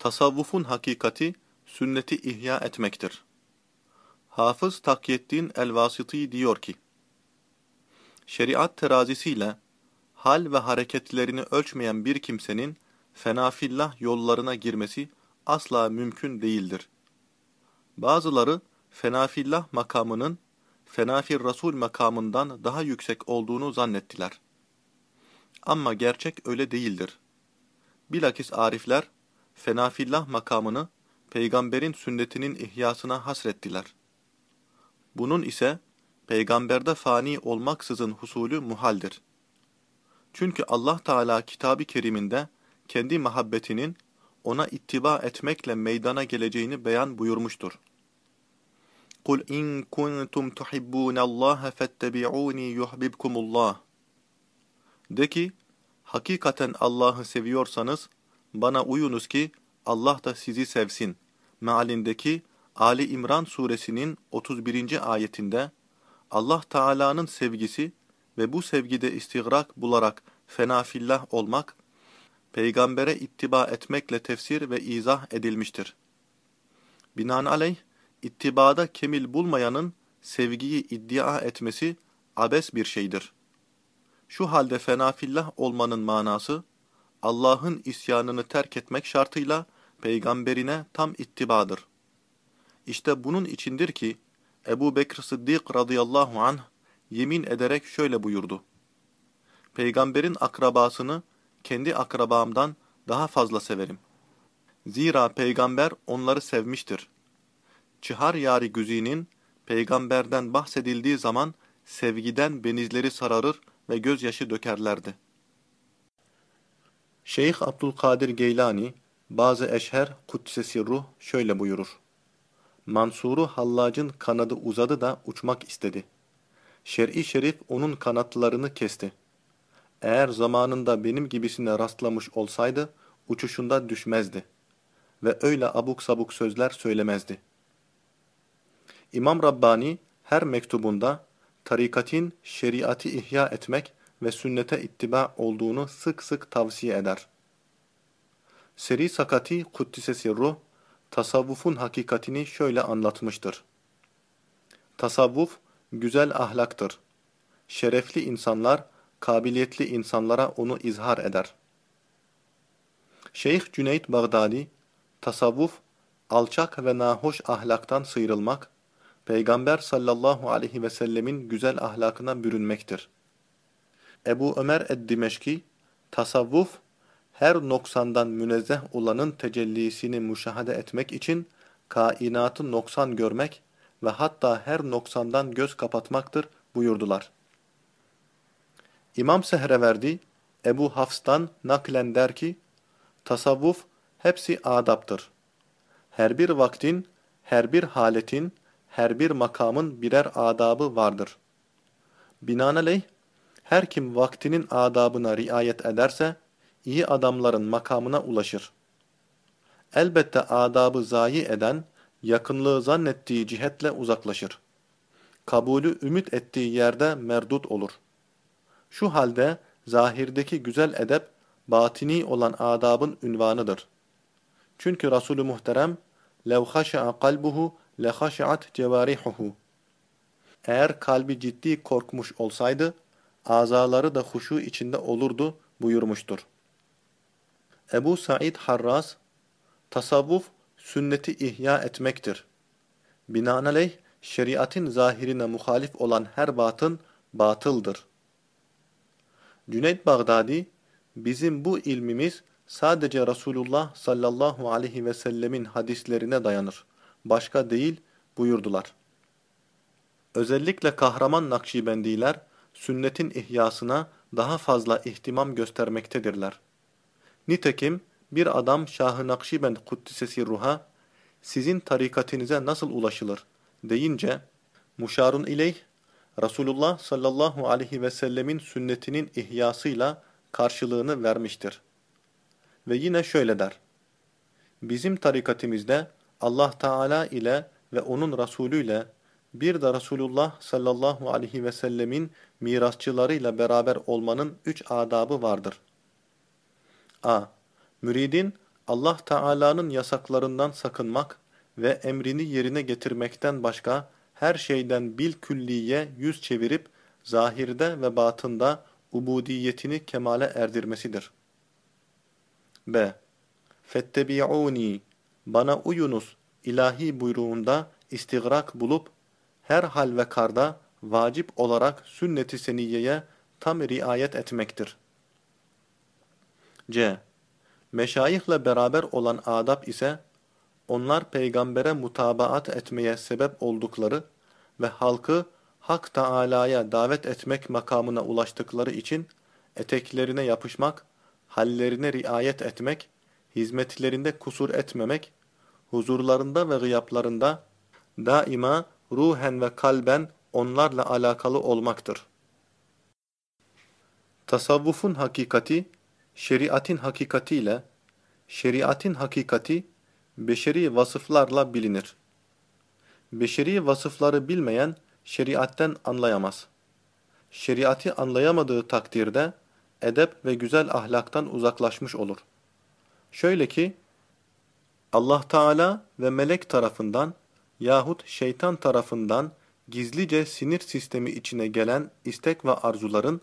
Tasavvufun hakikati, sünneti ihya etmektir. Hafız Takyettin El-Vasiti diyor ki, Şeriat terazisiyle, hal ve hareketlerini ölçmeyen bir kimsenin, fenafillah yollarına girmesi asla mümkün değildir. Bazıları, fenafillah makamının, fenafir Rasul makamından daha yüksek olduğunu zannettiler. Ama gerçek öyle değildir. Bilakis arifler, fenafillah makamını peygamberin sünnetinin ihyasına hasrettiler. Bunun ise peygamberde fani olmaksızın husulü muhaldir. Çünkü Allah Teala kitabı keriminde kendi muhabbetinin ona ittiba etmekle meydana geleceğini beyan buyurmuştur. قُلْ اِنْ كُنْتُمْ تُحِبُّونَ اللّٰهَ فَاتَّبِعُونِي يُحْبِبْكُمُ اللّٰهِ De ki, hakikaten Allah'ı seviyorsanız, bana uyunuz ki Allah da sizi sevsin. Mealindeki Ali İmran suresinin 31. ayetinde Allah Teala'nın sevgisi ve bu sevgide istigrak bularak fenafillah olmak, peygambere ittiba etmekle tefsir ve izah edilmiştir. Binaenaleyh, ittibada kemil bulmayanın sevgiyi iddia etmesi abes bir şeydir. Şu halde fenafillah olmanın manası, Allah'ın isyanını terk etmek şartıyla peygamberine tam ittibadır. İşte bunun içindir ki Ebu Bekir Sıddık radıyallahu anh yemin ederek şöyle buyurdu. Peygamberin akrabasını kendi akrabamdan daha fazla severim. Zira peygamber onları sevmiştir. Çihar yari güzinin peygamberden bahsedildiği zaman sevgiden benizleri sararır ve gözyaşı dökerlerdi. Şeyh Abdülkadir Geylani, bazı eşher kutsesi ruh şöyle buyurur. Mansur'u Hallac'ın kanadı uzadı da uçmak istedi. Şer'i şerif onun kanatlarını kesti. Eğer zamanında benim gibisine rastlamış olsaydı, uçuşunda düşmezdi. Ve öyle abuk sabuk sözler söylemezdi. İmam Rabbani her mektubunda tarikatin şeriatı ihya etmek ve sünnete ittiba olduğunu sık sık tavsiye eder. Seri Sakati Kuddisesi Ruh, tasavvufun hakikatini şöyle anlatmıştır. Tasavvuf, güzel ahlaktır. Şerefli insanlar, kabiliyetli insanlara onu izhar eder. Şeyh Cüneyt Bağdadi, tasavvuf, alçak ve nahoş ahlaktan sıyrılmak, Peygamber sallallahu aleyhi ve sellemin güzel ahlakına bürünmektir. Ebu Ömer ed-Dimeşki, tasavvuf, her noksandan münezzeh olanın tecellisini müşahede etmek için kainatı noksan görmek ve hatta her noksandan göz kapatmaktır buyurdular. İmam Sehreverdi, Ebu Hafs'tan naklen der ki, tasavvuf hepsi adaptır. Her bir vaktin, her bir haletin, her bir makamın birer adabı vardır. Binaenaleyh, her kim vaktinin adabına riayet ederse, iyi adamların makamına ulaşır. Elbette adabı zayi eden, yakınlığı zannettiği cihetle uzaklaşır. Kabulü ümit ettiği yerde merdut olur. Şu halde zahirdeki güzel edep, batini olan adabın ünvanıdır. Çünkü Resulü Muhterem, لَوْ خَشَعَ قَلْبُهُ لَخَشَعَتْ جَوَارِحُهُ Eğer kalbi ciddi korkmuş olsaydı, azaları da huşu içinde olurdu buyurmuştur. Ebu Said Harras, tasavvuf sünneti ihya etmektir. Binaenaleyh şeriatın zahirine muhalif olan her batın batıldır. Cüneyd Bağdadi, bizim bu ilmimiz sadece Resulullah sallallahu aleyhi ve sellemin hadislerine dayanır. Başka değil buyurdular. Özellikle kahraman Nakşibendiler, sünnetin ihyasına daha fazla ihtimam göstermektedirler. Nitekim bir adam Şah-ı Nakşibend Kuddisesi Ruh'a sizin tarikatinize nasıl ulaşılır deyince muşarun ileyh Resulullah sallallahu aleyhi ve sellemin sünnetinin ihyasıyla karşılığını vermiştir. Ve yine şöyle der. Bizim tarikatimizde Allah Teala ile ve onun Resulü ile bir de Resulullah sallallahu aleyhi ve sellemin mirasçılarıyla beraber olmanın üç adabı vardır. A. Müridin Allah Teala'nın yasaklarından sakınmak ve emrini yerine getirmekten başka her şeyden bil külliye yüz çevirip zahirde ve batında ubudiyetini kemale erdirmesidir. B. Fettebi'uni Bana uyunuz ilahi buyruğunda istigrak bulup her hal ve karda vacip olarak sünnet-i seniyeye tam riayet etmektir. C. Meşayihle beraber olan adab ise onlar peygambere mutabaat etmeye sebep oldukları ve halkı Hak Teâlâ'ya davet etmek makamına ulaştıkları için eteklerine yapışmak, hallerine riayet etmek, hizmetlerinde kusur etmemek, huzurlarında ve gıyaplarında daima ruhen ve kalben onlarla alakalı olmaktır. Tasavvufun hakikati, şeriatin hakikatiyle, şeriatin hakikati, beşeri vasıflarla bilinir. Beşeri vasıfları bilmeyen, şeriatten anlayamaz. Şeriatı anlayamadığı takdirde, edep ve güzel ahlaktan uzaklaşmış olur. Şöyle ki, Allah Teala ve melek tarafından yahut şeytan tarafından gizlice sinir sistemi içine gelen istek ve arzuların,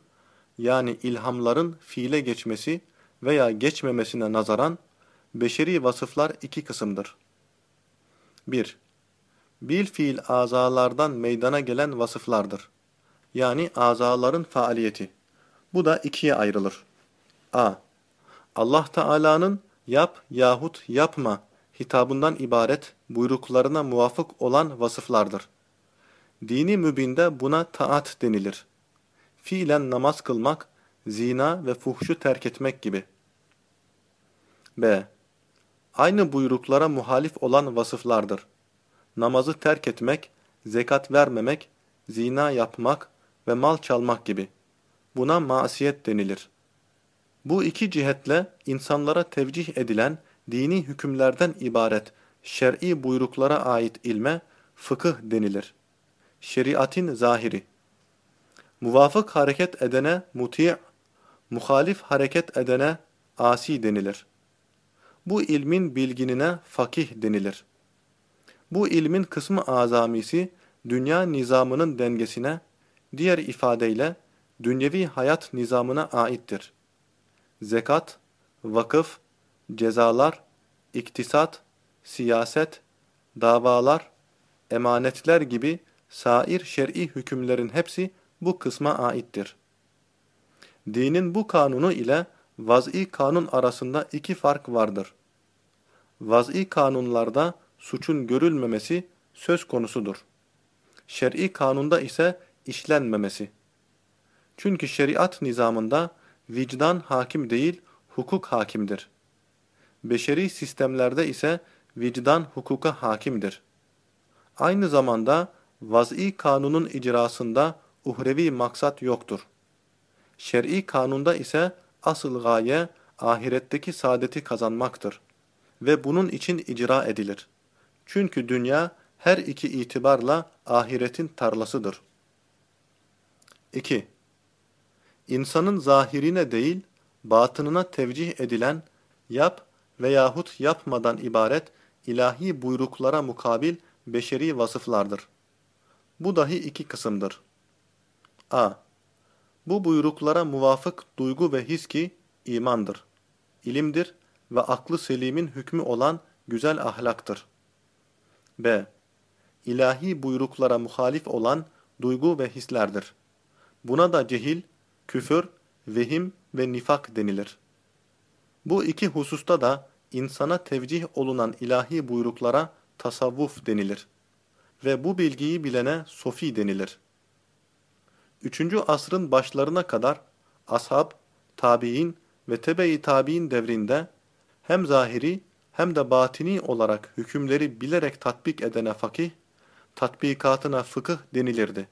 yani ilhamların fiile geçmesi veya geçmemesine nazaran, beşeri vasıflar iki kısımdır. 1. Bil fiil azalardan meydana gelen vasıflardır. Yani azaların faaliyeti. Bu da ikiye ayrılır. A. Allah Teala'nın yap yahut yapma hitabından ibaret buyruklarına muvafık olan vasıflardır. Dini mübinde buna taat denilir. Fiilen namaz kılmak, zina ve fuhşu terk etmek gibi. B. Aynı buyruklara muhalif olan vasıflardır. Namazı terk etmek, zekat vermemek, zina yapmak ve mal çalmak gibi. Buna masiyet denilir. Bu iki cihetle insanlara tevcih edilen dini hükümlerden ibaret şer'i buyruklara ait ilme fıkıh denilir. Şeriatin zahiri. Muvafık hareket edene muti', muhalif hareket edene asi denilir. Bu ilmin bilginine fakih denilir. Bu ilmin kısmı azamisi dünya nizamının dengesine, diğer ifadeyle dünyevi hayat nizamına aittir. Zekat, vakıf, cezalar, iktisat, siyaset, davalar, emanetler gibi sair şer'i hükümlerin hepsi bu kısma aittir. Dinin bu kanunu ile vaz'i kanun arasında iki fark vardır. Vaz'i kanunlarda suçun görülmemesi söz konusudur. Şer'i kanunda ise işlenmemesi. Çünkü şeriat nizamında vicdan hakim değil, hukuk hakimdir. Beşeri sistemlerde ise vicdan hukuka hakimdir. Aynı zamanda vaz'i kanunun icrasında uhrevi maksat yoktur. Şer'i kanunda ise asıl gaye ahiretteki saadeti kazanmaktır ve bunun için icra edilir. Çünkü dünya her iki itibarla ahiretin tarlasıdır. 2. İnsanın zahirine değil, batınına tevcih edilen yap veyahut yapmadan ibaret ilahi buyruklara mukabil beşeri vasıflardır. Bu dahi iki kısımdır. a. Bu buyruklara muvafık duygu ve his ki imandır, ilimdir ve aklı selimin hükmü olan güzel ahlaktır. b. İlahi buyruklara muhalif olan duygu ve hislerdir. Buna da cehil, küfür, vehim ve nifak denilir. Bu iki hususta da insana tevcih olunan ilahi buyruklara tasavvuf denilir. Ve bu bilgiyi bilene sofi denilir. Üçüncü asrın başlarına kadar ashab, tabi'in ve tebe-i tabi'in devrinde hem zahiri hem de batini olarak hükümleri bilerek tatbik edene fakih, tatbikatına fıkıh denilirdi.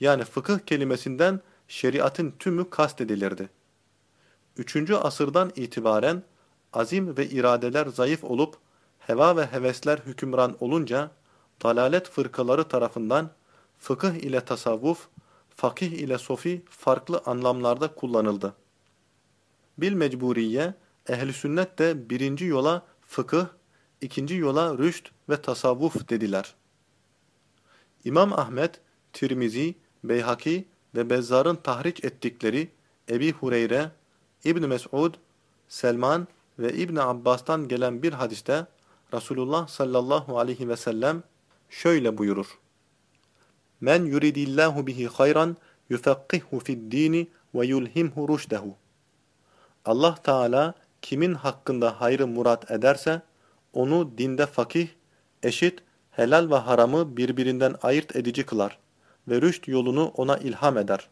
Yani fıkıh kelimesinden şeriatın tümü kastedilirdi. Üçüncü asırdan itibaren azim ve iradeler zayıf olup heva ve hevesler hükümran olunca dalalet fırkaları tarafından fıkıh ile tasavvuf, fakih ile sofi farklı anlamlarda kullanıldı. Bil mecburiye ehli sünnet de birinci yola fıkıh, ikinci yola rüşt ve tasavvuf dediler. İmam Ahmet, Tirmizi, Beyhaki ve Bezzar'ın tahriç ettikleri Ebi Hureyre, İbn Mes'ud, Selman ve İbn Abbas'tan gelen bir hadiste Resulullah sallallahu aleyhi ve sellem şöyle buyurur. Men yuridillahu bihi hayran yufakkihu fid-dini ve yulhimhu rushdehu. Allah Teala kimin hakkında hayrı murat ederse onu dinde fakih, eşit, helal ve haramı birbirinden ayırt edici kılar ve rüşt yolunu ona ilham eder.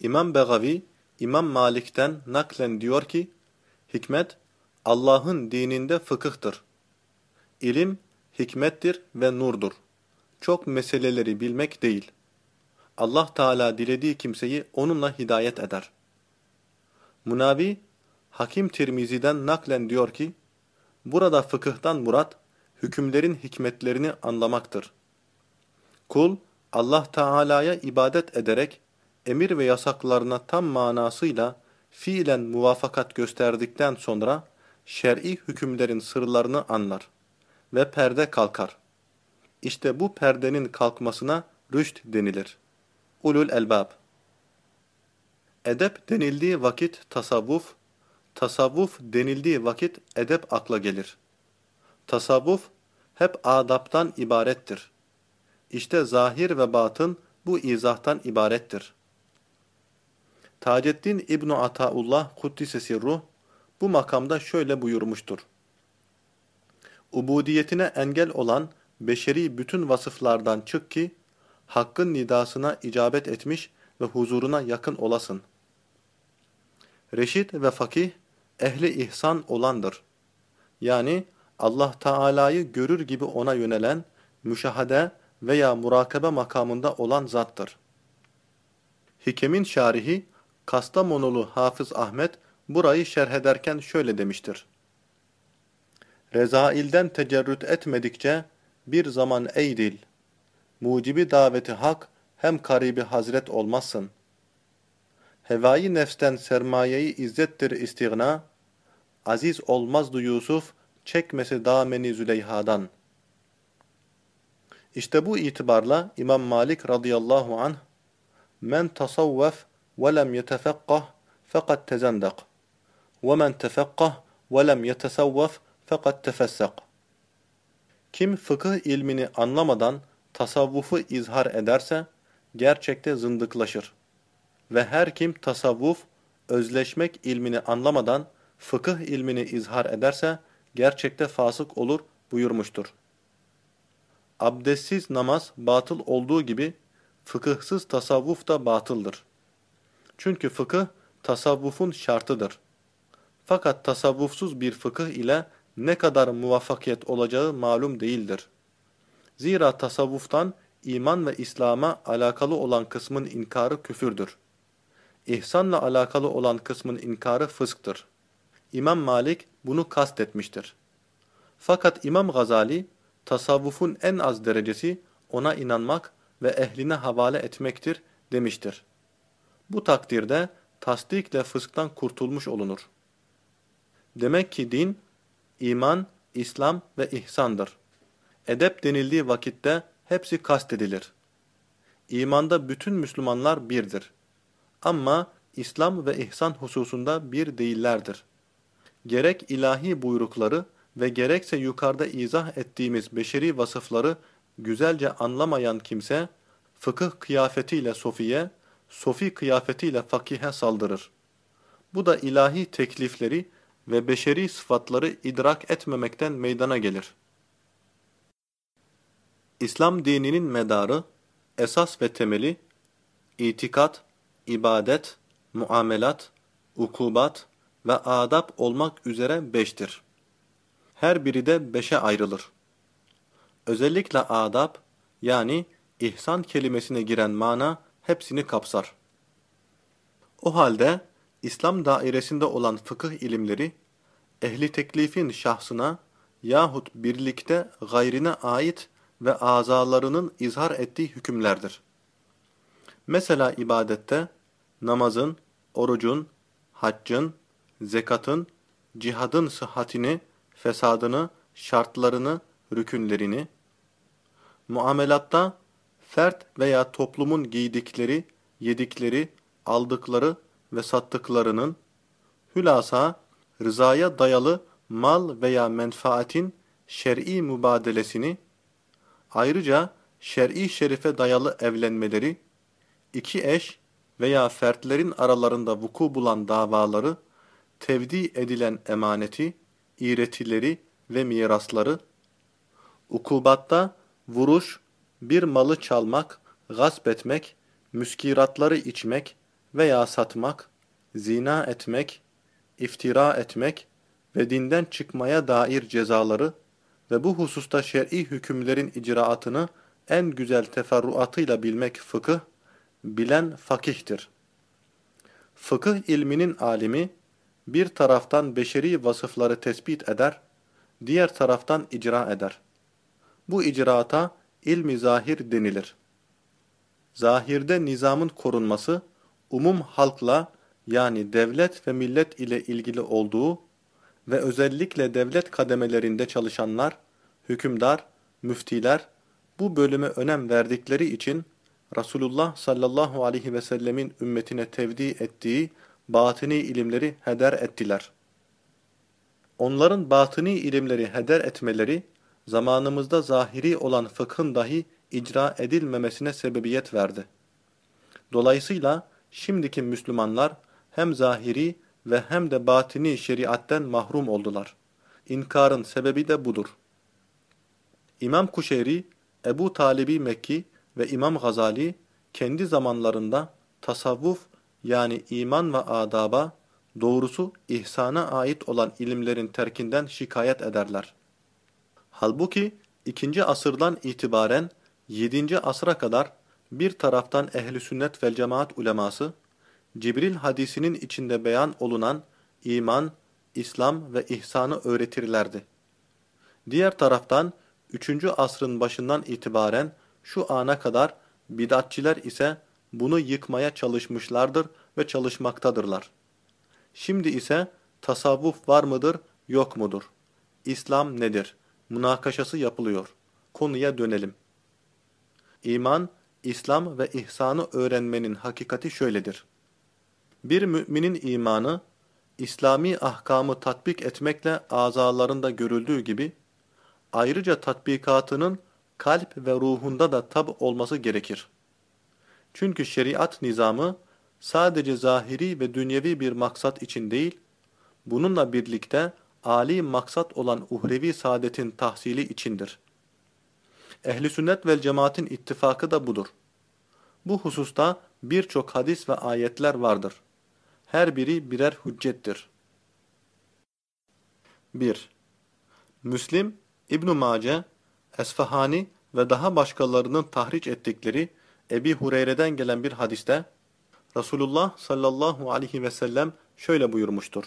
İmam Begavi, İmam Malik'ten naklen diyor ki, Hikmet, Allah'ın dininde fıkıhtır. İlim, hikmettir ve nurdur. Çok meseleleri bilmek değil. Allah Teala dilediği kimseyi onunla hidayet eder. Munavi, Hakim Tirmizi'den naklen diyor ki, burada fıkıhtan murat, hükümlerin hikmetlerini anlamaktır. Kul, Allah Teala'ya ibadet ederek, emir ve yasaklarına tam manasıyla fiilen muvafakat gösterdikten sonra, şer'i hükümlerin sırlarını anlar ve perde kalkar. İşte bu perdenin kalkmasına rüşt denilir. Ulul elbab Edep denildiği vakit tasavvuf, tasavvuf denildiği vakit edep akla gelir. Tasavvuf hep adaptan ibarettir. İşte zahir ve batın bu izahtan ibarettir. Taceddin İbn Ataullah Kuddisesi Ruh bu makamda şöyle buyurmuştur. Ubudiyetine engel olan beşeri bütün vasıflardan çık ki, Hakkın nidasına icabet etmiş ve huzuruna yakın olasın. Reşit ve fakih, ehli ihsan olandır. Yani Allah Teala'yı görür gibi ona yönelen, müşahede veya murakabe makamında olan zattır. Hikemin şarihi, Kastamonulu Hafız Ahmet, burayı şerh ederken şöyle demiştir. Rezailden tecerrüt etmedikçe bir zaman ey dil, mucibi daveti hak hem karibi hazret olmazsın. Hevai nefsten sermayeyi izzettir istigna, aziz olmazdı Yusuf çekmesi dameni Züleyha'dan. İşte bu itibarla İmam Malik radıyallahu anh, men tasavvef fakat tezendak ve men tefekkah ve lem yetesavvef fakat tefessak. Kim fıkıh ilmini anlamadan tasavvufu izhar ederse gerçekte zındıklaşır. Ve her kim tasavvuf, özleşmek ilmini anlamadan fıkıh ilmini izhar ederse gerçekte fasık olur buyurmuştur. Abdestsiz namaz batıl olduğu gibi fıkıhsız tasavvuf da batıldır. Çünkü fıkıh tasavvufun şartıdır. Fakat tasavvufsuz bir fıkıh ile ne kadar muvaffakiyet olacağı malum değildir. Zira tasavvuftan iman ve İslam'a alakalı olan kısmın inkarı küfürdür. İhsanla alakalı olan kısmın inkarı fısktır. İmam Malik bunu kastetmiştir. Fakat İmam Gazali, tasavvufun en az derecesi ona inanmak ve ehline havale etmektir demiştir. Bu takdirde tasdikle fısktan kurtulmuş olunur. Demek ki din, iman, İslam ve ihsandır. Edep denildiği vakitte hepsi kastedilir. İmanda bütün Müslümanlar birdir. Ama İslam ve ihsan hususunda bir değillerdir. Gerek ilahi buyrukları ve gerekse yukarıda izah ettiğimiz beşeri vasıfları güzelce anlamayan kimse, fıkıh kıyafetiyle sofiye, sofi kıyafetiyle fakihe saldırır. Bu da ilahi teklifleri ve beşeri sıfatları idrak etmemekten meydana gelir. İslam dininin medarı, esas ve temeli, itikat, ibadet, muamelat, ukubat ve adab olmak üzere beştir. Her biri de beşe ayrılır. Özellikle adab, yani ihsan kelimesine giren mana hepsini kapsar. O halde İslam dairesinde olan fıkıh ilimleri, ehli teklifin şahsına yahut birlikte gayrine ait ve azalarının izhar ettiği hükümlerdir. Mesela ibadette namazın, orucun, haccın, zekatın, cihadın sıhhatini, fesadını, şartlarını, rükünlerini, muamelatta fert veya toplumun giydikleri, yedikleri, aldıkları ve sattıklarının, hülasa rızaya dayalı mal veya menfaatin şer'i mübadelesini, ayrıca şer'i şerife dayalı evlenmeleri, iki eş veya fertlerin aralarında vuku bulan davaları, tevdi edilen emaneti, iğretileri ve mirasları, ukubatta vuruş, bir malı çalmak, gasp etmek, müskiratları içmek veya satmak, zina etmek, iftira etmek ve dinden çıkmaya dair cezaları ve bu hususta şer'i hükümlerin icraatını en güzel teferruatıyla bilmek fıkıh, bilen fakihtir. Fıkıh ilminin alimi, bir taraftan beşeri vasıfları tespit eder, diğer taraftan icra eder. Bu icraata ilmi zahir denilir. Zahirde nizamın korunması, umum halkla yani devlet ve millet ile ilgili olduğu ve özellikle devlet kademelerinde çalışanlar, hükümdar, müftiler bu bölüme önem verdikleri için Resulullah sallallahu aleyhi ve sellemin ümmetine tevdi ettiği batini ilimleri heder ettiler. Onların batini ilimleri heder etmeleri, zamanımızda zahiri olan fıkhın dahi icra edilmemesine sebebiyet verdi. Dolayısıyla şimdiki Müslümanlar hem zahiri ve hem de batini şeriatten mahrum oldular. İnkarın sebebi de budur. İmam Kuşeyri, Ebu Talibi Mekki ve İmam Gazali kendi zamanlarında tasavvuf yani iman ve adaba, doğrusu ihsana ait olan ilimlerin terkinden şikayet ederler. Halbuki ikinci asırdan itibaren yedinci asra kadar bir taraftan ehli sünnet vel cemaat uleması, Cibril hadisinin içinde beyan olunan iman, İslam ve ihsanı öğretirlerdi. Diğer taraftan 3. asrın başından itibaren şu ana kadar bidatçiler ise bunu yıkmaya çalışmışlardır ve çalışmaktadırlar. Şimdi ise tasavvuf var mıdır, yok mudur? İslam nedir? Münakaşası yapılıyor. Konuya dönelim. İman, İslam ve ihsanı öğrenmenin hakikati şöyledir. Bir müminin imanı, İslami ahkamı tatbik etmekle azalarında görüldüğü gibi, ayrıca tatbikatının kalp ve ruhunda da tab olması gerekir. Çünkü şeriat nizamı sadece zahiri ve dünyevi bir maksat için değil, bununla birlikte âli maksat olan uhrevi saadetin tahsili içindir. Ehli sünnet vel cemaatin ittifakı da budur. Bu hususta birçok hadis ve ayetler vardır. Her biri birer hüccettir. 1. Müslim, İbn-i Mace, Esfahani ve daha başkalarının tahriç ettikleri Ebi Hureyre'den gelen bir hadiste Resulullah sallallahu aleyhi ve sellem şöyle buyurmuştur.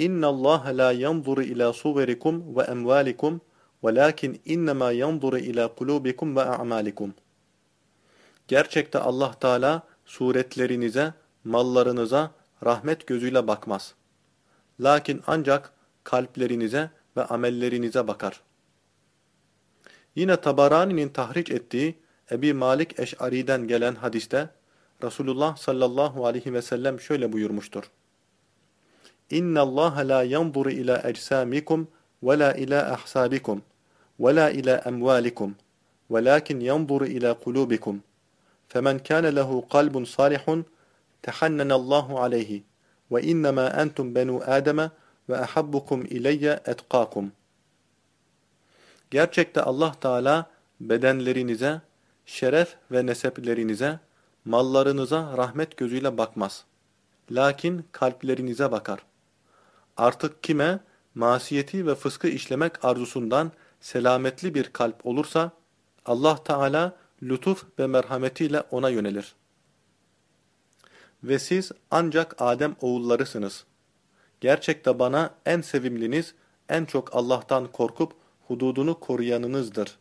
İnna la yanzuru ila suverikum ve emvalikum velakin innema yanzuru ila kulubikum ve a'malikum. Gerçekte Allah Teala suretlerinize, mallarınıza rahmet gözüyle bakmaz. Lakin ancak kalplerinize ve amellerinize bakar. Yine Tabarani'nin tahriç ettiği Ebi Malik Eş'ari'den gelen hadiste Resulullah sallallahu aleyhi ve sellem şöyle buyurmuştur. İnna Allah la yanzuru ila ecsamikum ve la ila ahsabikum ve la ila emvalikum velakin yanzuru ila kulubikum. Femen kana lehu kalbun salihun tehannana Allahu aleyhi ve innema entum benu Adem ve ahabbukum ileyye etqakum. Gerçekte Allah Teala bedenlerinize, şeref ve neseplerinize, mallarınıza rahmet gözüyle bakmaz. Lakin kalplerinize bakar. Artık kime masiyeti ve fıskı işlemek arzusundan selametli bir kalp olursa, Allah Teala lütuf ve merhametiyle ona yönelir. Ve siz ancak Adem oğullarısınız. Gerçekte bana en sevimliniz, en çok Allah'tan korkup hududunu koruyanınızdır.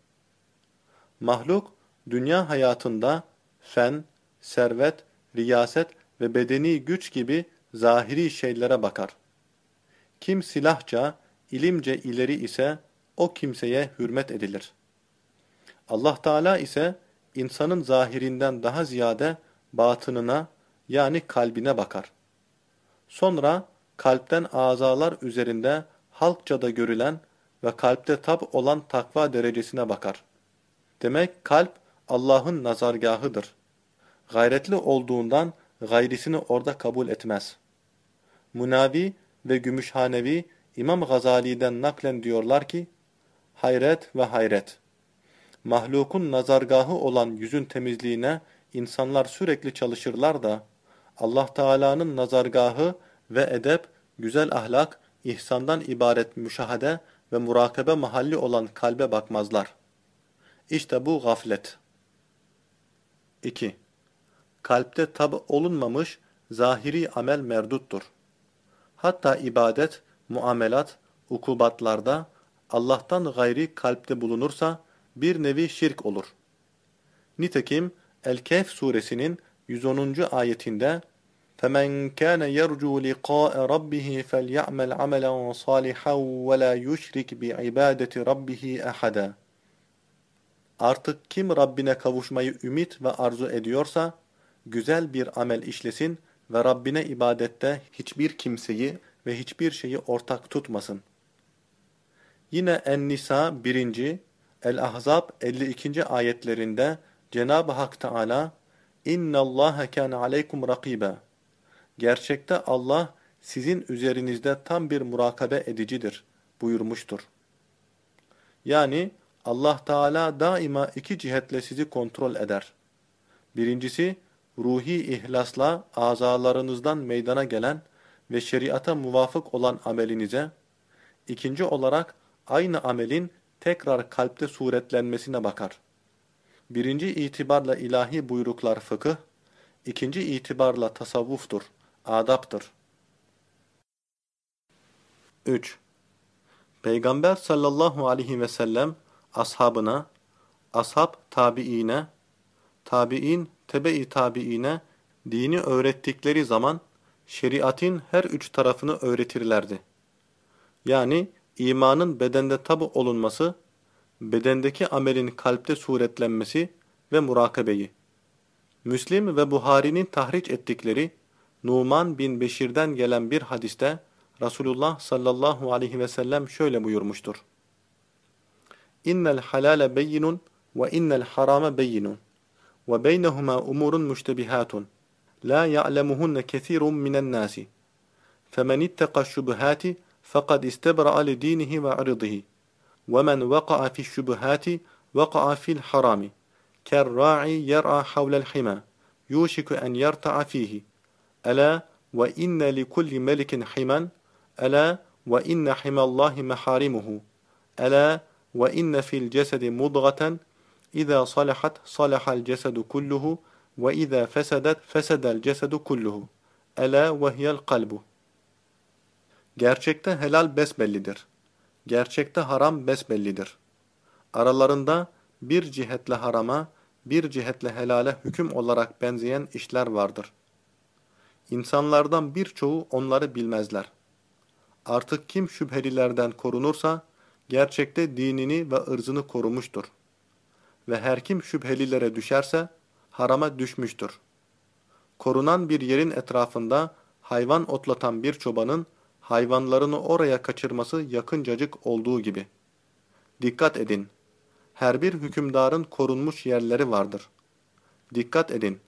Mahluk, dünya hayatında fen, servet, riyaset ve bedeni güç gibi zahiri şeylere bakar. Kim silahça, ilimce ileri ise o kimseye hürmet edilir. Allah Teala ise insanın zahirinden daha ziyade batınına yani kalbine bakar. Sonra kalpten azalar üzerinde halkça da görülen ve kalpte tab olan takva derecesine bakar. Demek kalp Allah'ın nazargahıdır. Gayretli olduğundan gayrisini orada kabul etmez. Munavi ve Gümüşhanevi İmam Gazali'den naklen diyorlar ki, Hayret ve hayret! Mahlukun nazargahı olan yüzün temizliğine insanlar sürekli çalışırlar da, Allah Teala'nın nazargahı ve edep, güzel ahlak, ihsandan ibaret müşahede ve murakabe mahalli olan kalbe bakmazlar. İşte bu gaflet. 2. Kalpte tab olunmamış zahiri amel merduttur. Hatta ibadet, muamelat, ukubatlarda Allah'tan gayri kalpte bulunursa bir nevi şirk olur. Nitekim El-Kehf suresinin 110. ayetinde فَمَنْ كَانَ يَرْجُوا لِقَاءَ رَبِّهِ فَلْيَعْمَلْ عَمَلًا صَالِحًا وَلَا يُشْرِكْ بِعِبَادَةِ رَبِّهِ أَحَدًا Artık kim Rabbine kavuşmayı ümit ve arzu ediyorsa, güzel bir amel işlesin ve Rabbine ibadette hiçbir kimseyi ve hiçbir şeyi ortak tutmasın. Yine En-Nisa 1. El-Ahzab 52. ayetlerinde Cenab-ı Hak Teala اِنَّ اللّٰهَ كَانَ عَلَيْكُمْ رَقِيبًا Gerçekte Allah sizin üzerinizde tam bir murakabe edicidir buyurmuştur. Yani Allah Teala daima iki cihetle sizi kontrol eder. Birincisi, ruhi ihlasla azalarınızdan meydana gelen ve şeriata muvafık olan amelinize, ikinci olarak aynı amelin tekrar kalpte suretlenmesine bakar. Birinci itibarla ilahi buyruklar fıkıh, ikinci itibarla tasavvuftur, adaptır. 3. Peygamber sallallahu aleyhi ve sellem ashabına, ashab tabiine, tabiin tebe-i tabiine dini öğrettikleri zaman şeriatin her üç tarafını öğretirlerdi. Yani imanın bedende tabu olunması, bedendeki amelin kalpte suretlenmesi ve murakabeyi. Müslim ve Buhari'nin tahriç ettikleri Numan bin Beşir'den gelen bir hadiste Resulullah sallallahu aleyhi ve sellem şöyle buyurmuştur. İnnel halale beyinun ve innel harame beyinun وبينهما أمور مشتبهات لا يعلمهن كثير من الناس فمن اتقى الشبهات فقد استبرأ لدينه وعرضه ومن وقع في الشبهات وقع في الحرام كالراعي يرعى حول الحمى يوشك أن يرتع فيه ألا وإن لكل ملك حما ألا وإن حمى الله محارمه ألا وإن في الجسد مضغة İza salahat salahal cesedu kulluhu ve iza fesedet fesedel cesedu kulluhu. Ela ve. Gerçekte helal besbellidir. Gerçekte haram besbellidir. Aralarında bir cihetle harama, bir cihetle helale hüküm olarak benzeyen işler vardır. İnsanlardan birçoğu onları bilmezler. Artık kim şüphelilerden korunursa, gerçekte dinini ve ırzını korumuştur. Ve her kim şüphelilere düşerse, harama düşmüştür. Korunan bir yerin etrafında hayvan otlatan bir çobanın, hayvanlarını oraya kaçırması yakıncacık olduğu gibi. Dikkat edin! Her bir hükümdarın korunmuş yerleri vardır. Dikkat edin!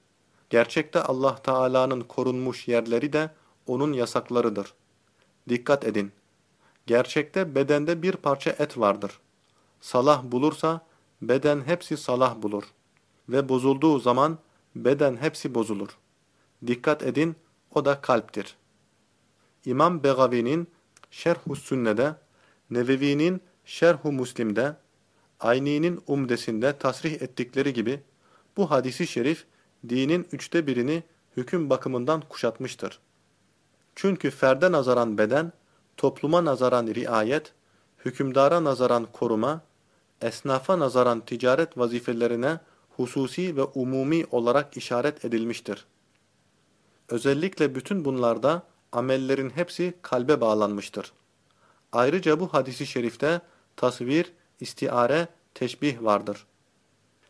Gerçekte Allah Teala'nın korunmuş yerleri de onun yasaklarıdır. Dikkat edin. Gerçekte bedende bir parça et vardır. Salah bulursa beden hepsi salah bulur. Ve bozulduğu zaman beden hepsi bozulur. Dikkat edin o da kalptir. İmam Begavi'nin Şerh-u Sünne'de, Nevevi'nin Şerh-u Müslim'de, Ayni'nin Umdesinde tasrih ettikleri gibi bu hadisi şerif dinin üçte birini hüküm bakımından kuşatmıştır. Çünkü ferde nazaran beden, topluma nazaran riayet, hükümdara nazaran koruma, esnafa nazaran ticaret vazifelerine hususi ve umumi olarak işaret edilmiştir. Özellikle bütün bunlarda amellerin hepsi kalbe bağlanmıştır. Ayrıca bu hadisi şerifte tasvir, istiare, teşbih vardır.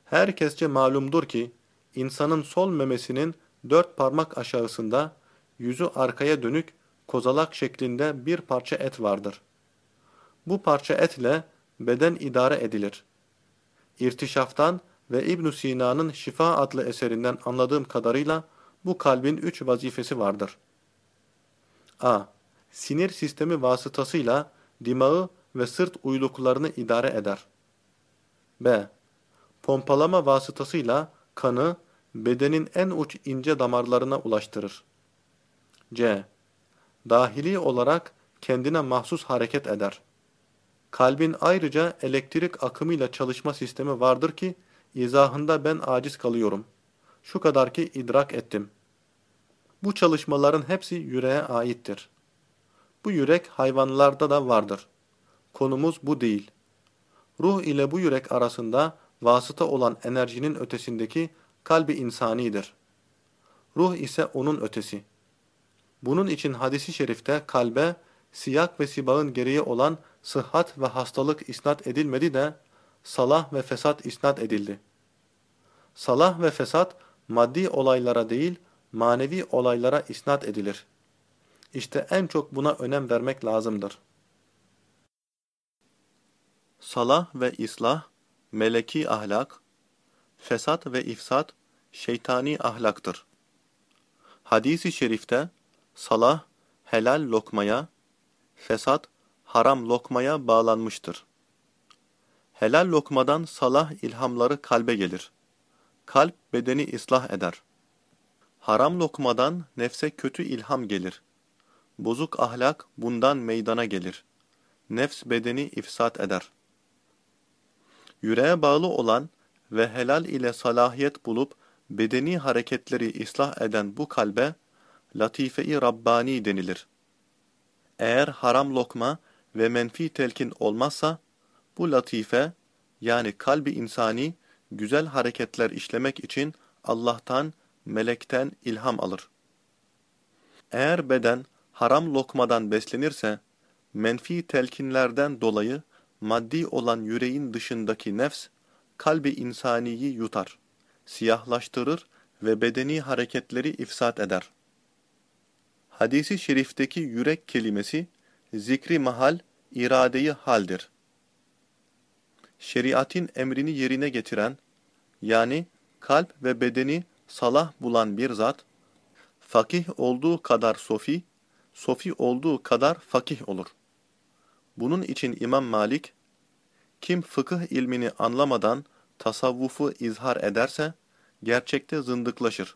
Herkesçe malumdur ki, insanın sol memesinin dört parmak aşağısında, yüzü arkaya dönük, kozalak şeklinde bir parça et vardır. Bu parça etle beden idare edilir. İrtişaftan ve ibn Sina'nın Şifa adlı eserinden anladığım kadarıyla bu kalbin üç vazifesi vardır. a. Sinir sistemi vasıtasıyla dimağı ve sırt uyluklarını idare eder. b. Pompalama vasıtasıyla kanı bedenin en uç ince damarlarına ulaştırır. c. Dahili olarak kendine mahsus hareket eder. Kalbin ayrıca elektrik akımıyla çalışma sistemi vardır ki, izahında ben aciz kalıyorum. Şu kadar ki idrak ettim. Bu çalışmaların hepsi yüreğe aittir. Bu yürek hayvanlarda da vardır. Konumuz bu değil. Ruh ile bu yürek arasında vasıta olan enerjinin ötesindeki kalbi insanidir. Ruh ise onun ötesi. Bunun için hadisi şerifte kalbe, siyak ve sibağın gereği olan sıhhat ve hastalık isnat edilmedi de salah ve fesat isnat edildi. Salah ve fesat maddi olaylara değil, manevi olaylara isnat edilir. İşte en çok buna önem vermek lazımdır. Salah ve islah, meleki ahlak, fesat ve ifsat, şeytani ahlaktır. Hadis-i şerifte, salah, helal lokmaya, fesat, haram lokmaya bağlanmıştır. Helal lokmadan salah ilhamları kalbe gelir. Kalp bedeni ıslah eder. Haram lokmadan nefse kötü ilham gelir. Bozuk ahlak bundan meydana gelir. Nefs bedeni ifsat eder. Yüreğe bağlı olan ve helal ile salahiyet bulup bedeni hareketleri ıslah eden bu kalbe latife-i Rabbani denilir. Eğer haram lokma ve menfi telkin olmazsa, bu latife, yani kalbi insani, güzel hareketler işlemek için Allah'tan, melekten ilham alır. Eğer beden haram lokmadan beslenirse, menfi telkinlerden dolayı maddi olan yüreğin dışındaki nefs, kalbi insaniyi yutar, siyahlaştırır ve bedeni hareketleri ifsat eder. Hadisi şerifteki yürek kelimesi, zikri mahal, iradeyi haldir. Şeriatin emrini yerine getiren, yani kalp ve bedeni salah bulan bir zat, fakih olduğu kadar sofi, sofi olduğu kadar fakih olur. Bunun için İmam Malik, kim fıkıh ilmini anlamadan tasavvufu izhar ederse, gerçekte zındıklaşır.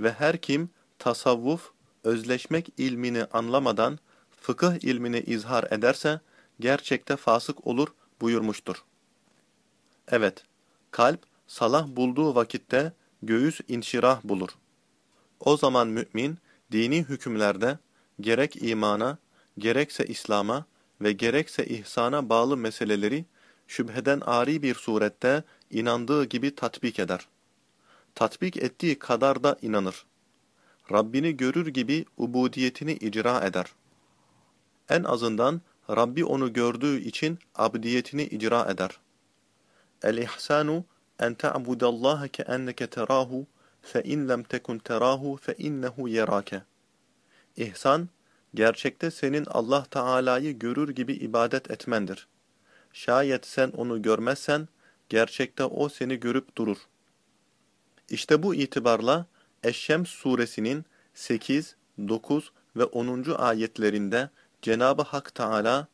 Ve her kim tasavvuf, özleşmek ilmini anlamadan fıkıh ilmini izhar ederse gerçekte fasık olur buyurmuştur. Evet, kalp salah bulduğu vakitte göğüs inşirah bulur. O zaman mümin dini hükümlerde gerek imana, gerekse İslam'a ve gerekse ihsana bağlı meseleleri şüpheden ari bir surette inandığı gibi tatbik eder. Tatbik ettiği kadar da inanır. Rabbini görür gibi ubudiyetini icra eder. En azından Rabbi onu gördüğü için abdiyetini icra eder. El-ihsanu en ta'budallaha keenneke terahu fe in lem tekun terahu fe innehu yerake. İhsan, gerçekte senin Allah Teala'yı görür gibi ibadet etmendir. Şayet sen onu görmezsen, gerçekte o seni görüp durur. İşte bu itibarla Eşşems suresinin 8, 9 ve 10. ayetlerinde Cenab-ı Hak Teala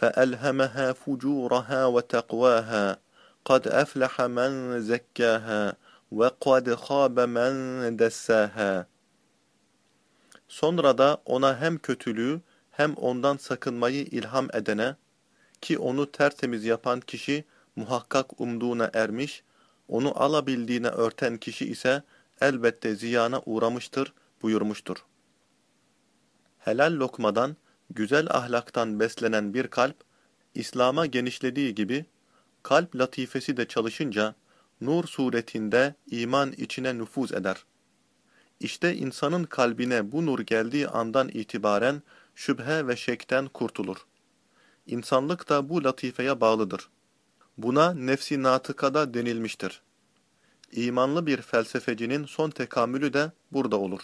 فَأَلْهَمَهَا فُجُورَهَا وَتَقْوَاهَا قَدْ أَفْلَحَ مَنْ زَكَّاهَا وَقَدْ خَابَ مَنْ دَسَّاهَا Sonra da ona hem kötülüğü hem ondan sakınmayı ilham edene ki onu tertemiz yapan kişi muhakkak umduğuna ermiş, onu alabildiğine örten kişi ise elbette ziyana uğramıştır buyurmuştur. Helal lokmadan güzel ahlaktan beslenen bir kalp, İslam'a genişlediği gibi, kalp latifesi de çalışınca, nur suretinde iman içine nüfuz eder. İşte insanın kalbine bu nur geldiği andan itibaren şüphe ve şekten kurtulur. İnsanlık da bu latifeye bağlıdır. Buna nefsi natıkada denilmiştir. İmanlı bir felsefecinin son tekamülü de burada olur.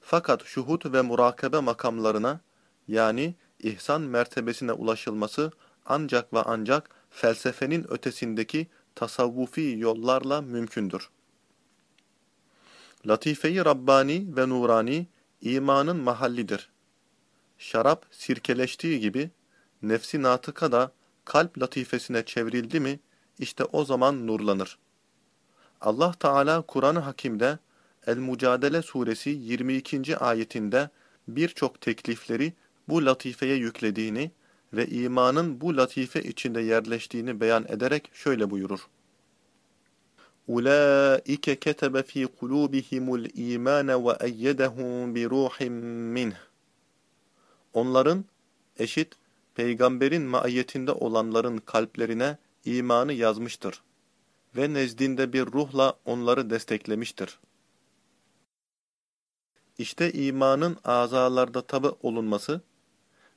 Fakat şuhut ve murakabe makamlarına yani ihsan mertebesine ulaşılması ancak ve ancak felsefenin ötesindeki tasavvufi yollarla mümkündür. Latife-i Rabbani ve Nurani imanın mahallidir. Şarap sirkeleştiği gibi nefsi natıka da kalp latifesine çevrildi mi işte o zaman nurlanır. Allah Teala Kur'an-ı Hakim'de El-Mücadele suresi 22. ayetinde birçok teklifleri bu latifeye yüklediğini ve imanın bu latife içinde yerleştiğini beyan ederek şöyle buyurur. Ulaike ketebe fi kulubihimul imane ve eyyedehum bi ruhim minh. Onların eşit peygamberin maiyetinde olanların kalplerine imanı yazmıştır ve nezdinde bir ruhla onları desteklemiştir. İşte imanın azalarda tabi olunması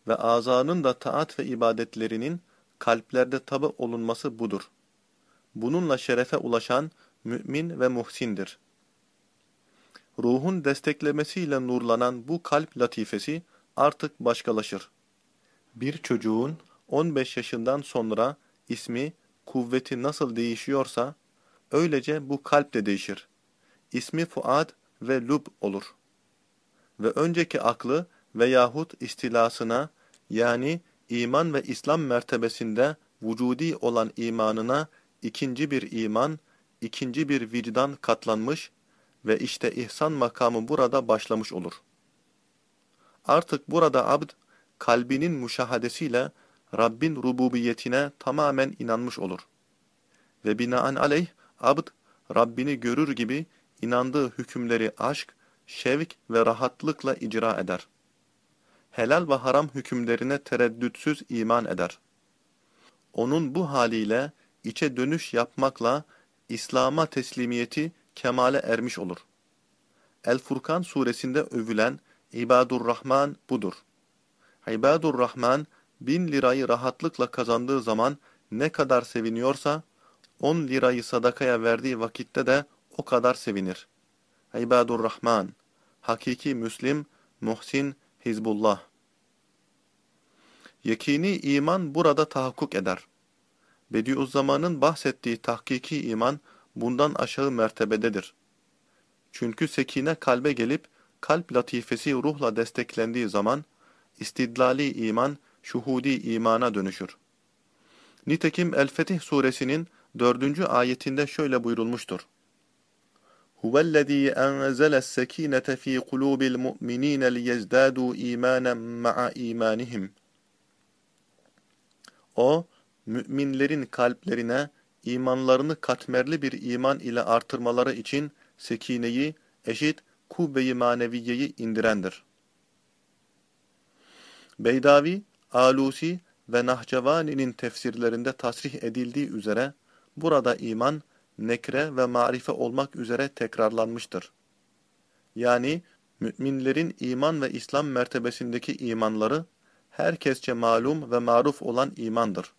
ve azanın da taat ve ibadetlerinin kalplerde tabi olunması budur. Bununla şerefe ulaşan mümin ve muhsindir. Ruhun desteklemesiyle nurlanan bu kalp latifesi artık başkalaşır. Bir çocuğun 15 yaşından sonra ismi, kuvveti nasıl değişiyorsa, öylece bu kalp de değişir. İsmi Fuad ve Lub olur. Ve önceki aklı veyahut istilasına, yani iman ve İslam mertebesinde vücudi olan imanına ikinci bir iman, ikinci bir vicdan katlanmış ve işte ihsan makamı burada başlamış olur. Artık burada abd, kalbinin müşahadesiyle Rabbin rububiyetine tamamen inanmış olur. Ve binaen aleyh, abd, Rabbini görür gibi inandığı hükümleri aşk, şevk ve rahatlıkla icra eder. Helal ve haram hükümlerine tereddütsüz iman eder. Onun bu haliyle içe dönüş yapmakla İslam'a teslimiyeti kemale ermiş olur. El-Furkan suresinde övülen İbadur Rahman budur. İbadur Rahman bin lirayı rahatlıkla kazandığı zaman ne kadar seviniyorsa, on lirayı sadakaya verdiği vakitte de o kadar sevinir. İbadur Rahman, hakiki Müslim, Muhsin, Hizbullah. Yekini iman burada tahakkuk eder. Bediüzzaman'ın bahsettiği tahkiki iman bundan aşağı mertebededir. Çünkü sekine kalbe gelip kalp latifesi ruhla desteklendiği zaman istidlali iman şuhudi imana dönüşür. Nitekim El-Fetih suresinin dördüncü ayetinde şöyle buyurulmuştur. Huvellezî enzeles sekînete fî kulûbil mu'minîne liyezdâdû îmânen ma'a îmânihim. O, müminlerin kalplerine imanlarını katmerli bir iman ile artırmaları için sekineyi, eşit kuvve-i maneviyeyi indirendir. Beydavi, Alusi ve Nahcevani'nin tefsirlerinde tasrih edildiği üzere burada iman, nekre ve marife olmak üzere tekrarlanmıştır. Yani müminlerin iman ve İslam mertebesindeki imanları herkesçe malum ve maruf olan imandır.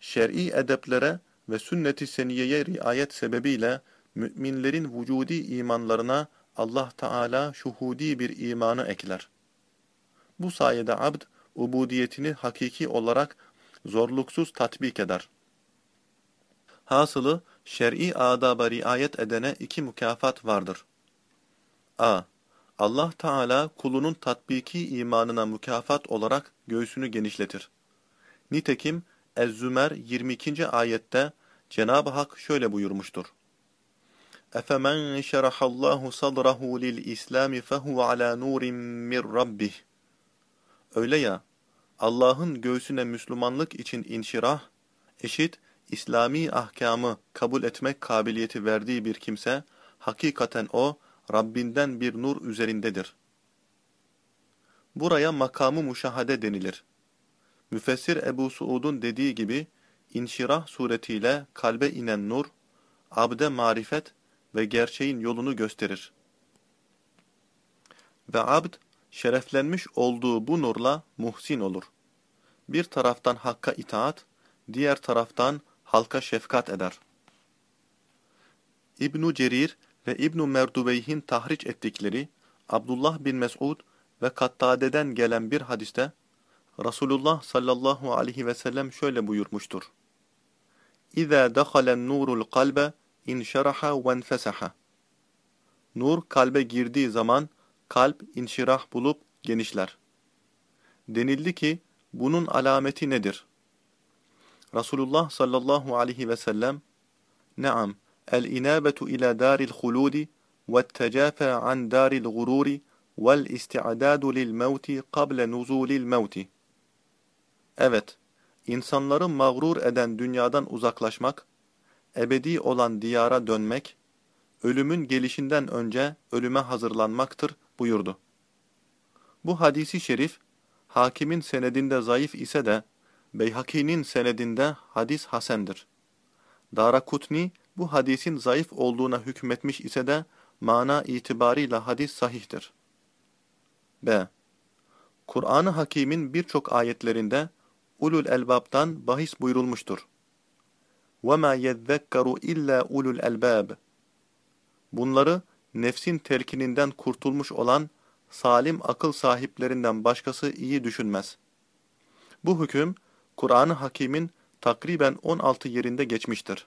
Şer'i edeplere ve sünnet-i seniyeye riayet sebebiyle müminlerin vücudi imanlarına Allah Teala şuhudi bir imanı ekler. Bu sayede abd, ubudiyetini hakiki olarak zorluksuz tatbik eder. Hasılı, şer'i adaba riayet edene iki mükafat vardır. a. Allah Teala kulunun tatbiki imanına mükafat olarak göğsünü genişletir. Nitekim Ez-Zümer 22. ayette Cenab-ı Hak şöyle buyurmuştur. اَفَمَنْ شَرَحَ اللّٰهُ صَدْرَهُ لِلْإِسْلَامِ فَهُوَ عَلَى نُورٍ مِّنْ رَبِّهِ Öyle ya, Allah'ın göğsüne Müslümanlık için inşirah, eşit, İslami ahkamı kabul etmek kabiliyeti verdiği bir kimse, hakikaten o, Rabbinden bir nur üzerindedir. Buraya makamı muşahade denilir. Müfessir Ebu Suud'un dediği gibi, inşirah suretiyle kalbe inen nur, abde marifet ve gerçeğin yolunu gösterir. Ve abd, şereflenmiş olduğu bu nurla muhsin olur. Bir taraftan hakka itaat, diğer taraftan halka şefkat eder. İbn Cerir ve İbn Merdubeyh'in tahriç ettikleri Abdullah bin Mes'ud ve Kattade'den gelen bir hadiste Resulullah sallallahu aleyhi ve sellem şöyle buyurmuştur. İza dakhala nurul kalbe inşeraha ve enfesaha. Nur kalbe girdiği zaman kalp inşirah bulup genişler. Denildi ki bunun alameti nedir? Resulullah sallallahu aleyhi ve sellem Naam, el-inabetu ila daril huludi an daril gururi vel-isti'dadu lil mevti qabla nuzulil mevti. Evet, insanları mağrur eden dünyadan uzaklaşmak, ebedi olan diyara dönmek, ölümün gelişinden önce ölüme hazırlanmaktır buyurdu. Bu hadisi şerif, hakimin senedinde zayıf ise de, Beyhaki'nin senedinde hadis hasendir. Darakutni bu hadisin zayıf olduğuna hükmetmiş ise de, mana itibarıyla hadis sahihtir. B. Kur'an-ı Hakîm'in birçok ayetlerinde ulul elbab'dan bahis buyurulmuştur. وَمَا يَذَّكَّرُ illa ulul elbab. Bunları nefsin telkininden kurtulmuş olan salim akıl sahiplerinden başkası iyi düşünmez. Bu hüküm Kur'an-ı Hakîm'in takriben 16 yerinde geçmiştir.